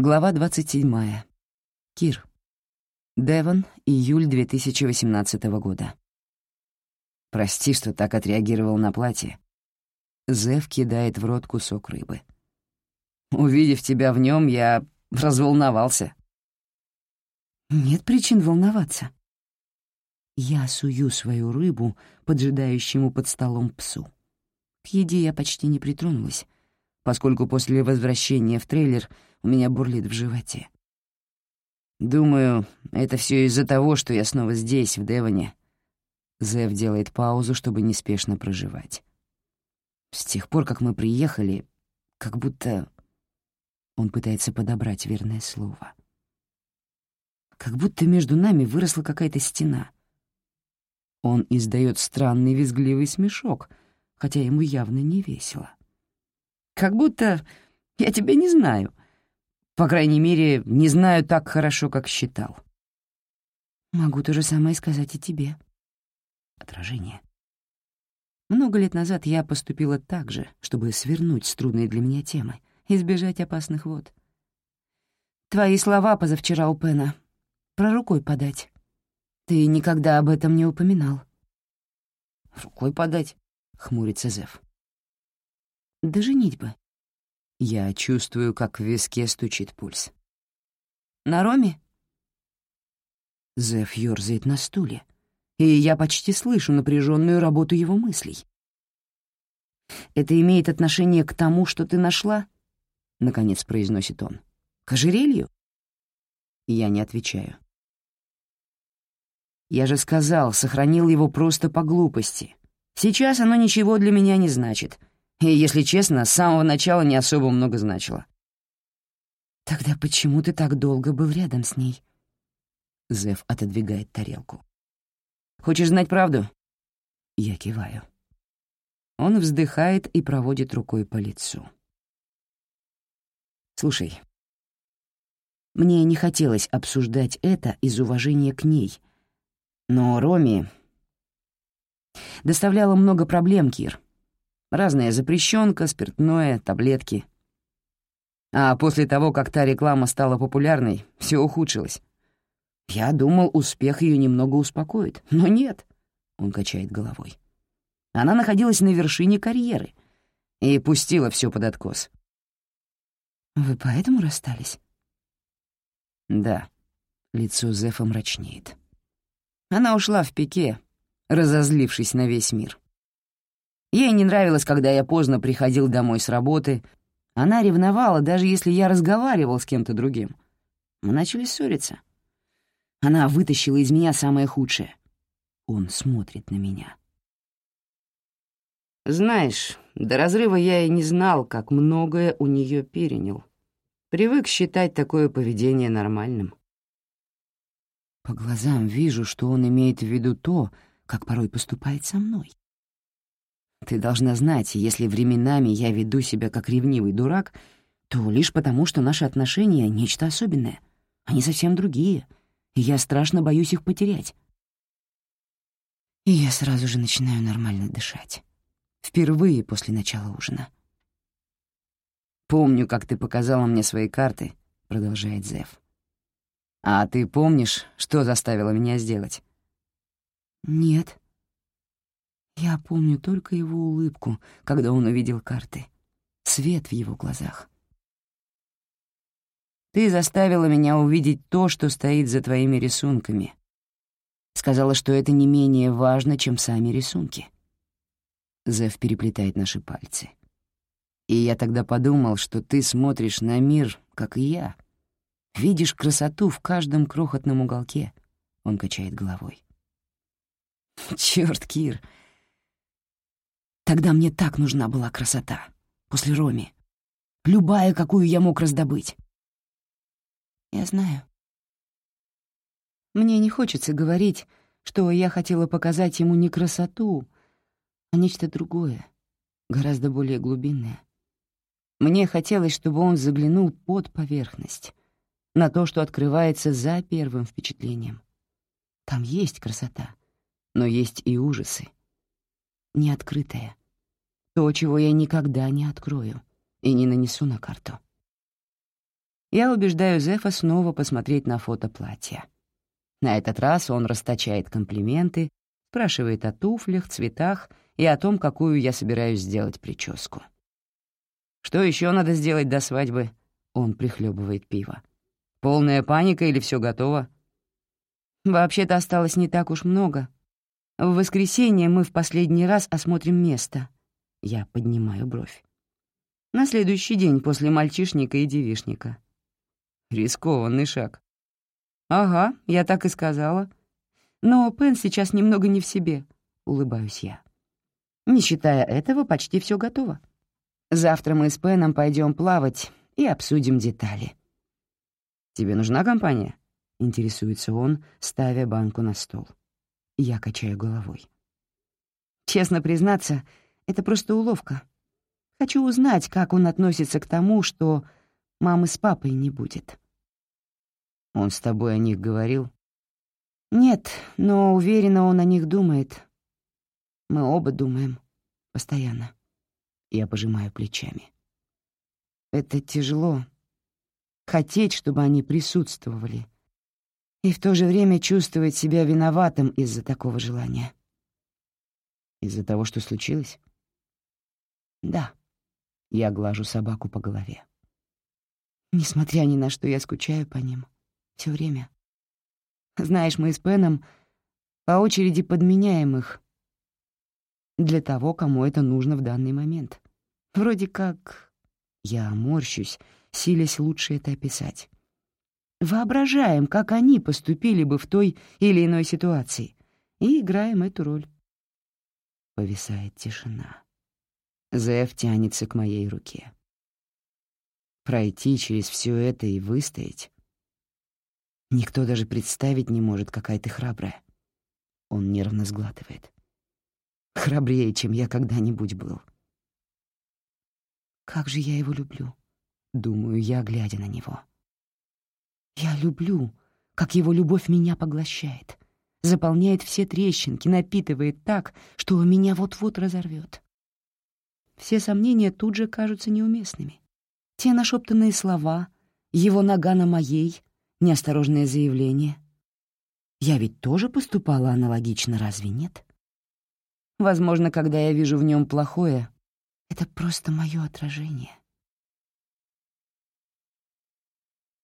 Глава 27. Кир. Девон, июль 2018 года. Прости, что так отреагировал на платье. Зев кидает в рот кусок рыбы. Увидев тебя в нем, я разволновался. Нет причин волноваться. Я сую свою рыбу поджидающему под столом псу. К еде я почти не притронулась, поскольку после возвращения в трейлер у меня бурлит в животе. Думаю, это все из-за того, что я снова здесь, в Девоне. Зев делает паузу, чтобы неспешно проживать. С тех пор, как мы приехали, как будто... Он пытается подобрать верное слово. Как будто между нами выросла какая-то стена. Он издает странный визгливый смешок, хотя ему явно не весело. Как будто я тебя не знаю. По крайней мере, не знаю так хорошо, как считал. Могу то же самое сказать и тебе. Отражение. Много лет назад я поступила так же, чтобы свернуть с трудной для меня темы, избежать опасных вод. Твои слова позавчера у Пена. Про рукой подать. Ты никогда об этом не упоминал. «Рукой подать?» — хмурится Зев. «Да женитьбы. Я чувствую, как в виске стучит пульс. «На Роме?» Зеф ёрзает на стуле, и я почти слышу напряженную работу его мыслей. «Это имеет отношение к тому, что ты нашла?» — наконец произносит он. «К ожерелью?» Я не отвечаю. Я же сказал, сохранил его просто по глупости. Сейчас оно ничего для меня не значит, и, если честно, с самого начала не особо много значило. «Тогда почему ты так долго был рядом с ней?» Зев отодвигает тарелку. «Хочешь знать правду?» Я киваю. Он вздыхает и проводит рукой по лицу. «Слушай, мне не хотелось обсуждать это из уважения к ней, но Роми доставляла много проблем, Кир. Разная запрещенка, спиртное, таблетки. А после того, как та реклама стала популярной, все ухудшилось. Я думал, успех ее немного успокоит, но нет, — он качает головой. Она находилась на вершине карьеры и пустила все под откос. «Вы поэтому расстались?» «Да», — лицо Зефа мрачнеет. Она ушла в пике, разозлившись на весь мир. Ей не нравилось, когда я поздно приходил домой с работы. Она ревновала, даже если я разговаривал с кем-то другим. Мы начали ссориться. Она вытащила из меня самое худшее. Он смотрит на меня. Знаешь, до разрыва я и не знал, как многое у нее перенял. Привык считать такое поведение нормальным. По глазам вижу, что он имеет в виду то, как порой поступает со мной. Ты должна знать, если временами я веду себя как ревнивый дурак, то лишь потому, что наши отношения — нечто особенное. Они совсем другие, и я страшно боюсь их потерять. И я сразу же начинаю нормально дышать. Впервые после начала ужина. «Помню, как ты показала мне свои карты», — продолжает Зев. «А ты помнишь, что заставило меня сделать?» «Нет», я помню только его улыбку, когда он увидел карты. Свет в его глазах. «Ты заставила меня увидеть то, что стоит за твоими рисунками. Сказала, что это не менее важно, чем сами рисунки». Зев переплетает наши пальцы. «И я тогда подумал, что ты смотришь на мир, как и я. Видишь красоту в каждом крохотном уголке». Он качает головой. «Чёрт, Кир!» Тогда мне так нужна была красота. После Роми. Любая, какую я мог раздобыть. Я знаю. Мне не хочется говорить, что я хотела показать ему не красоту, а нечто другое, гораздо более глубинное. Мне хотелось, чтобы он заглянул под поверхность, на то, что открывается за первым впечатлением. Там есть красота, но есть и ужасы. Неоткрытая, то, чего я никогда не открою и не нанесу на карту. Я убеждаю Зефа снова посмотреть на фото платья. На этот раз он расточает комплименты, спрашивает о туфлях, цветах и о том, какую я собираюсь сделать прическу. «Что еще надо сделать до свадьбы?» Он прихлебывает пиво. «Полная паника или все готово?» «Вообще-то осталось не так уж много. В воскресенье мы в последний раз осмотрим место». Я поднимаю бровь. На следующий день после мальчишника и девишника. Рискованный шаг. «Ага, я так и сказала. Но Пен сейчас немного не в себе», — улыбаюсь я. Не считая этого, почти все готово. Завтра мы с Пеном пойдем плавать и обсудим детали. «Тебе нужна компания?» — интересуется он, ставя банку на стол. Я качаю головой. Честно признаться, это просто уловка. Хочу узнать, как он относится к тому, что мамы с папой не будет. Он с тобой о них говорил? Нет, но уверена, он о них думает. Мы оба думаем. Постоянно. Я пожимаю плечами. Это тяжело. Хотеть, чтобы они присутствовали. И в то же время чувствовать себя виноватым из-за такого желания. Из-за того, что случилось? Да. Я глажу собаку по голове. Несмотря ни на что, я скучаю по ним. Все время. Знаешь, мы с Пеном по очереди подменяем их для того, кому это нужно в данный момент. Вроде как... Я морщусь, силясь лучше это описать. Воображаем, как они поступили бы в той или иной ситуации, и играем эту роль. Повисает тишина. Зев тянется к моей руке. Пройти через все это и выстоять Никто даже представить не может, какая ты храбрая. Он нервно сглатывает. Храбрее, чем я когда-нибудь был. Как же я его люблю, думаю я, глядя на него. Я люблю, как его любовь меня поглощает, заполняет все трещинки, напитывает так, что меня вот-вот разорвет. Все сомнения тут же кажутся неуместными. Те нашептанные слова, его нога на моей, неосторожное заявление. Я ведь тоже поступала аналогично, разве нет? Возможно, когда я вижу в нем плохое, это просто мое отражение.